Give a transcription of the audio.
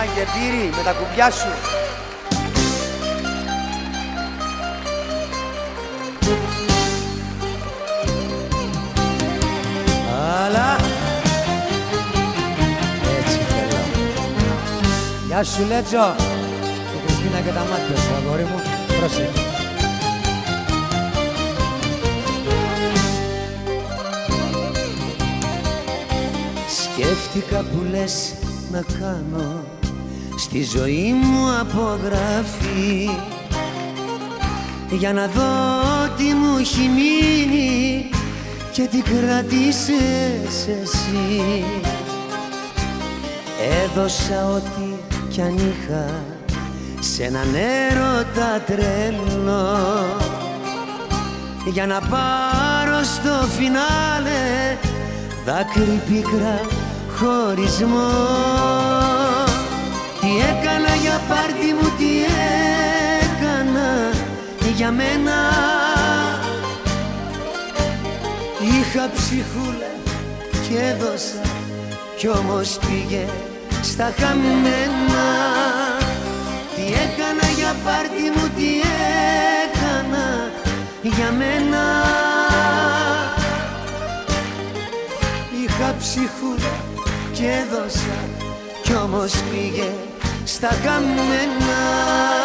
και πύρι με τα κουμπιά σου. Αλλά έτσι θέλω. Γεια σου Λέτσο. Η Χριστίνα και τα μάτια σου αγόρι μου. Πρόσεχε. Σκέφτηκα που λες να κάνω στη ζωή μου απογραφή. Για να δω τι μου έχει μείνει και τι κράτησες εσύ. Έδωσα ό,τι κι αν είχα σε έναν έρωτα τρελό. Για να πάρω στο φινάλε δάκρυ πίκρα χωρισμό για μένα. Είχα ψυχούλα και έδωσα κι όμως πήγε στα χαμένα. Τι έκανα για πάρτι μου, τι έκανα για μένα. Είχα ψυχούλα και έδωσα κι όμως πήγε στα χαμένα